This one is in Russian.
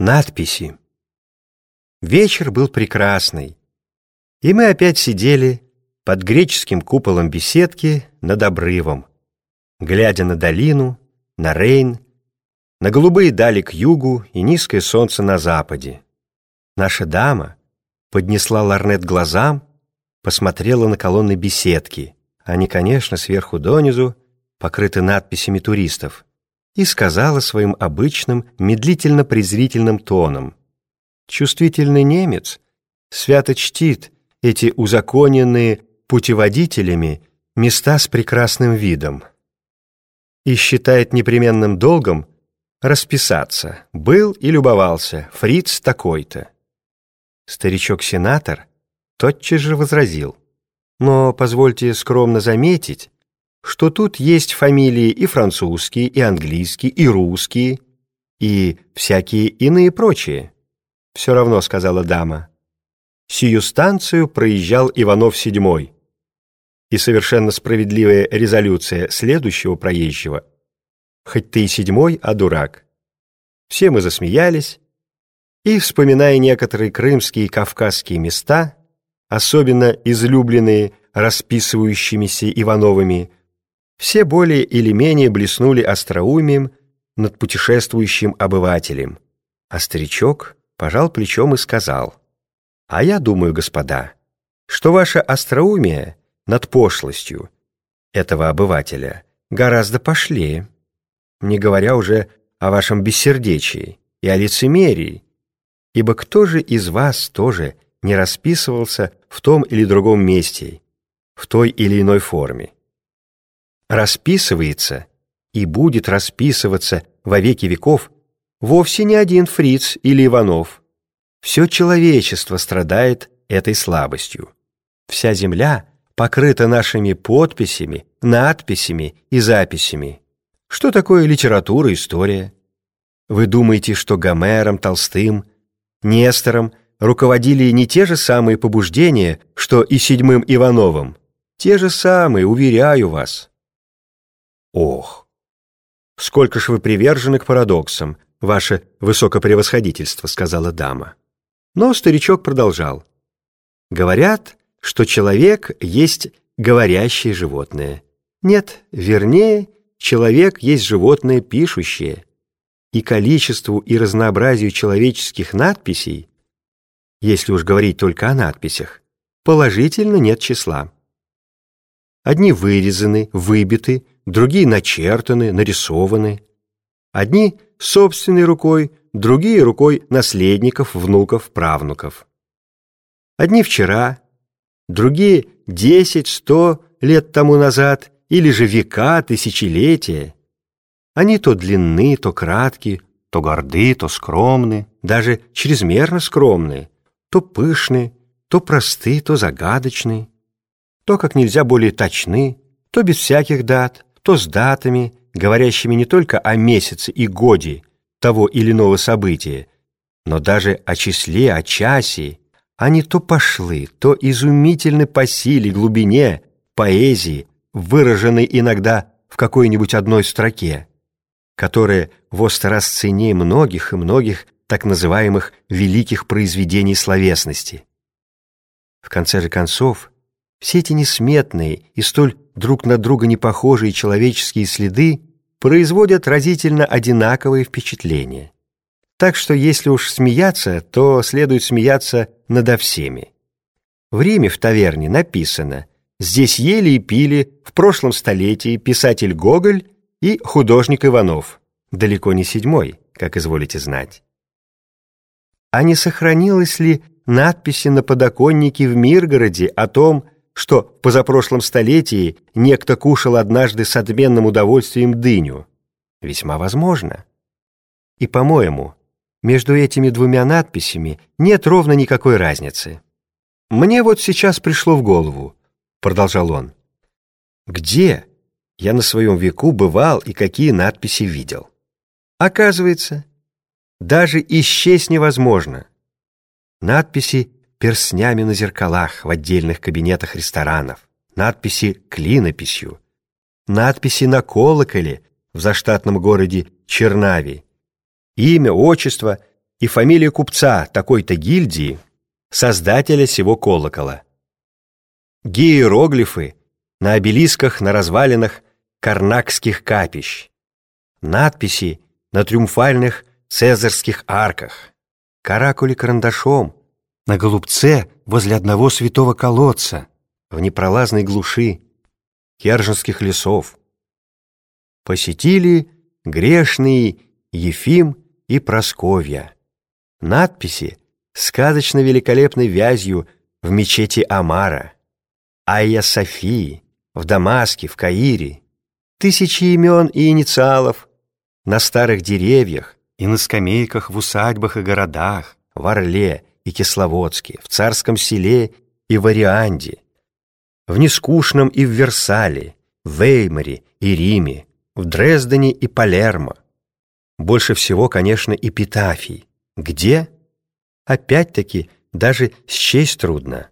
Надписи. Вечер был прекрасный, и мы опять сидели под греческим куполом беседки над обрывом, глядя на долину, на Рейн, на голубые дали к югу и низкое солнце на западе. Наша дама поднесла ларнет глазам, посмотрела на колонны беседки. Они, конечно, сверху донизу покрыты надписями туристов и сказала своим обычным, медлительно-презрительным тоном. Чувствительный немец свято чтит эти узаконенные путеводителями места с прекрасным видом и считает непременным долгом расписаться. Был и любовался, фриц такой-то. Старичок-сенатор тотчас же возразил. Но позвольте скромно заметить, что тут есть фамилии и французские, и английские, и русские, и всякие иные прочие. Все равно, сказала дама. Сию станцию проезжал Иванов седьмой. И совершенно справедливая резолюция следующего проезжего. Хоть ты и седьмой, а дурак. Все мы засмеялись, и, вспоминая некоторые крымские и кавказские места, особенно излюбленные расписывающимися Ивановыми, все более или менее блеснули остроумием над путешествующим обывателем, а старичок пожал плечом и сказал, «А я думаю, господа, что ваше остроумие над пошлостью этого обывателя гораздо пошлее, не говоря уже о вашем бессердечии и о лицемерии, ибо кто же из вас тоже не расписывался в том или другом месте, в той или иной форме? Расписывается и будет расписываться во веки веков вовсе не один фриц или Иванов. Все человечество страдает этой слабостью. Вся земля покрыта нашими подписями, надписями и записями. Что такое литература, история? Вы думаете, что Гомером, Толстым, Нестором руководили не те же самые побуждения, что и седьмым Ивановым? Те же самые, уверяю вас. Ох! Сколько ж вы привержены к парадоксам, ваше высокопревосходительство, сказала дама. Но старичок продолжал. Говорят, что человек есть говорящее животное. Нет, вернее, человек есть животное пишущее. И количеству и разнообразию человеческих надписей, если уж говорить только о надписях, положительно нет числа. Одни вырезаны, выбиты, другие начертаны, нарисованы. Одни собственной рукой, другие рукой наследников, внуков, правнуков. Одни вчера, другие десять, сто лет тому назад, или же века, тысячелетия. Они то длинны, то кратки, то горды, то скромны, даже чрезмерно скромны, то пышны, то просты, то загадочны, то как нельзя более точны, то без всяких дат, то с датами, говорящими не только о месяце и годе того или иного события, но даже о числе, о часе. Они то пошлы, то изумительны по силе, глубине, поэзии, выраженной иногда в какой-нибудь одной строке, которая востро расцене многих и многих так называемых великих произведений словесности. В конце же концов, все эти несметные и столь друг на друга непохожие человеческие следы производят разительно одинаковые впечатления. Так что если уж смеяться, то следует смеяться надо всеми. В Риме в таверне написано «Здесь ели и пили в прошлом столетии писатель Гоголь и художник Иванов». Далеко не седьмой, как изволите знать. А не сохранилось ли надписи на подоконнике в Миргороде о том, что в позапрошлом столетии некто кушал однажды с отменным удовольствием дыню. Весьма возможно. И, по-моему, между этими двумя надписями нет ровно никакой разницы. «Мне вот сейчас пришло в голову», — продолжал он, «где я на своем веку бывал и какие надписи видел. Оказывается, даже исчесть невозможно. Надписи перстнями на зеркалах в отдельных кабинетах ресторанов, надписи клинописью, надписи на колоколе в заштатном городе Чернави, имя, отчество, и фамилия купца такой-то гильдии, создателя сего колокола. Гиероглифы на обелисках на развалинах карнакских капищ, надписи на триумфальных цезарских арках, каракули карандашом на голубце возле одного святого колодца в непролазной глуши керженских лесов. Посетили грешные Ефим и Просковья. Надписи сказочно великолепной вязью в мечети Амара, Айя Софии, в Дамаске, в Каире, тысячи имен и инициалов на старых деревьях и на скамейках в усадьбах и городах, в Орле и Кисловодске, в Царском селе и в Арианде, в Нескучном и в Версале, в Веймаре и Риме, в Дрездене и Палермо. Больше всего, конечно, эпитафий. Где? Опять-таки, даже счесть трудно.